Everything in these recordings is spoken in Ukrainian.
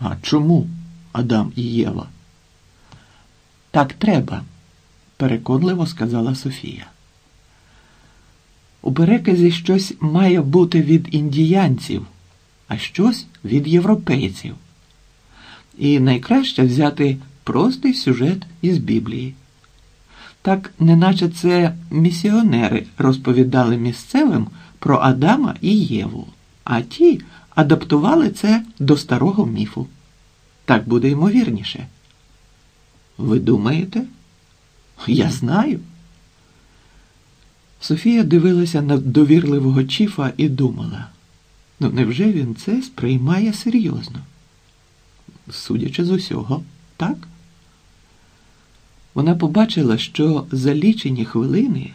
А чому Адам і Єва? Так треба, переконливо сказала Софія. У переказі щось має бути від індіянців, а щось від європейців. І найкраще взяти простий сюжет із Біблії. Так, неначе це місіонери розповідали місцевим про Адама і Єву, а ті адаптували це до старого міфу. Так буде ймовірніше. Ви думаєте? Я знаю. Софія дивилася на довірливого Чіфа і думала, ну невже він це сприймає серйозно? Судячи з усього, так? Вона побачила, що за лічені хвилини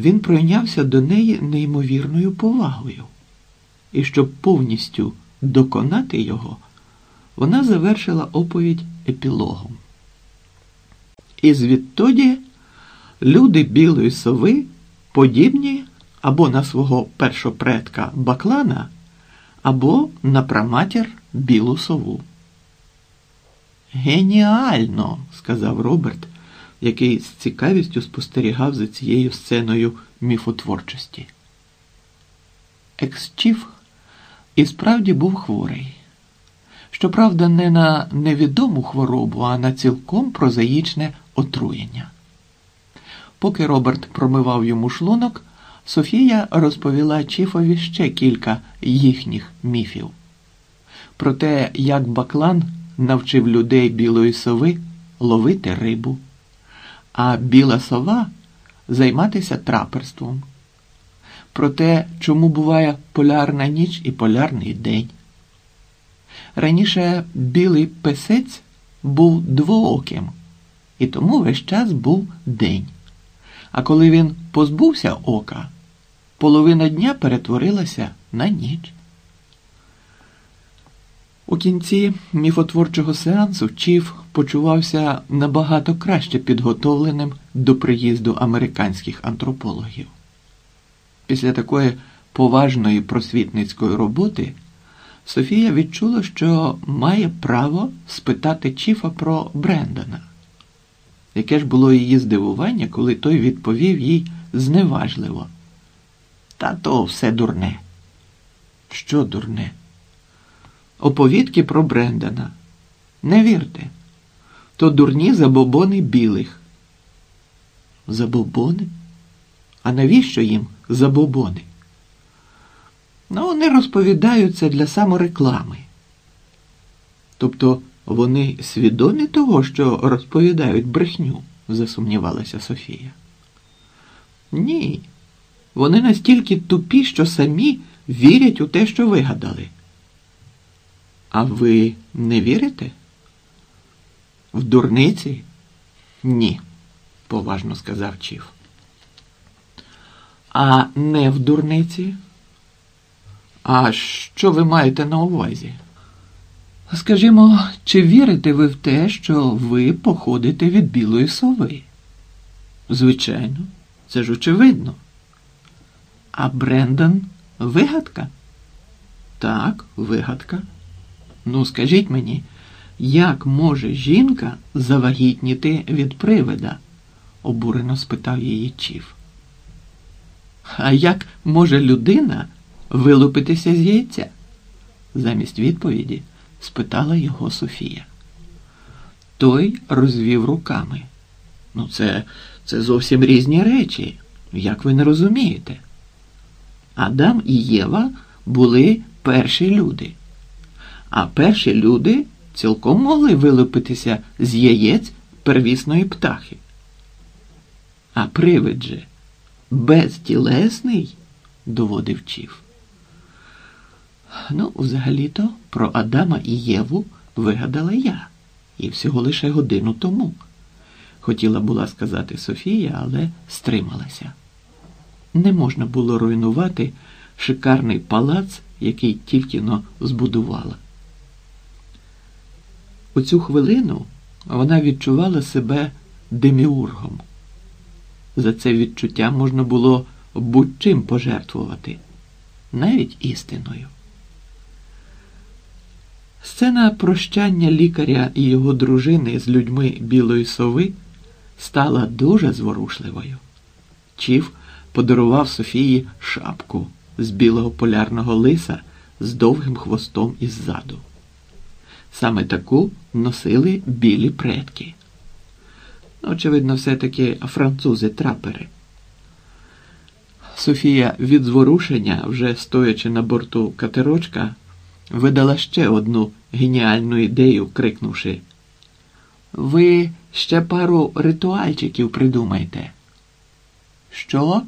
він пройнявся до неї неймовірною повагою, і щоб повністю доконати його, вона завершила оповідь епілогом. І звідтоді люди білої сови подібні або на свого першопредка Баклана, або на праматір білу сову. Геніально, сказав Роберт, який з цікавістю спостерігав за цією сценою міфотворчості. Екс-чіф і справді був хворий. Щоправда, не на невідому хворобу, а на цілком прозаїчне отруєння. Поки Роберт промивав йому шлунок, Софія розповіла Чіфові ще кілька їхніх міфів про те, як Баклан навчив людей білої сови ловити рибу, а біла сова займатися траперством, про те, чому буває полярна ніч і полярний день. Раніше білий песець був двооким, і тому весь час був день. А коли він позбувся ока, половина дня перетворилася на ніч. У кінці міфотворчого сеансу Чіф почувався набагато краще підготовленим до приїзду американських антропологів. Після такої поважної просвітницької роботи Софія відчула, що має право спитати Чіфа про Брендана. Яке ж було її здивування, коли той відповів їй зневажливо. Та то все дурне. Що дурне? Оповідки про Брендана. Не вірте. То дурні забобони білих. Забобони? А навіщо їм забобони? Ну, вони розповідаються для самореклами. Тобто вони свідомі того, що розповідають брехню, засумнівалася Софія. Ні. Вони настільки тупі, що самі вірять у те, що вигадали. А ви не вірите? В дурниці? Ні, поважно сказав Чіф. А не в дурниці? А що ви маєте на увазі? Скажімо, чи вірите ви в те, що ви походите від білої сови? Звичайно, це ж очевидно. А Брендан вигадка? Так, вигадка. Ну, скажіть мені, як може жінка завагітніти від привида? обурено спитав її Чіф. А як може людина вилупитися з яйця? Замість відповіді спитала його Софія. Той розвів руками. Ну, це, це зовсім різні речі, як ви не розумієте. Адам і Єва були перші люди, а перші люди цілком могли вилупитися з яєць первісної птахи. А привид же безтілесний, доводив Чіф. Ну, взагалі-то про Адама і Єву вигадала я, і всього лише годину тому. Хотіла була сказати Софія, але стрималася. Не можна було руйнувати шикарний палац, який тільки но збудувала. У цю хвилину вона відчувала себе деміургом. За це відчуття можна було будь-чим пожертвувати, навіть істиною. Сцена прощання лікаря і його дружини з людьми білої сови стала дуже зворушливою. Чіф подарував Софії шапку з білого полярного лиса з довгим хвостом іззаду. Саме таку носили білі предки. Очевидно, все-таки французи-трапери. Софія від зворушення, вже стоячи на борту катерочка, видала ще одну геніальну ідею, крикнувши: Ви ще пару ритуальчиків придумайте. Що?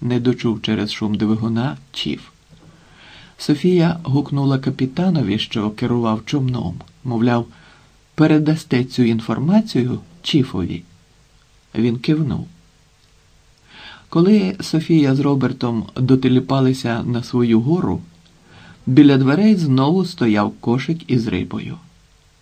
не дочув через шум двигуна Чіф. Софія гукнула капітанові, що керував човном, мовляв, передасте цю інформацію Чіфові. Він кивнув. Коли Софія з Робертом дотеліпалися на свою гору, біля дверей знову стояв кошик із рибою.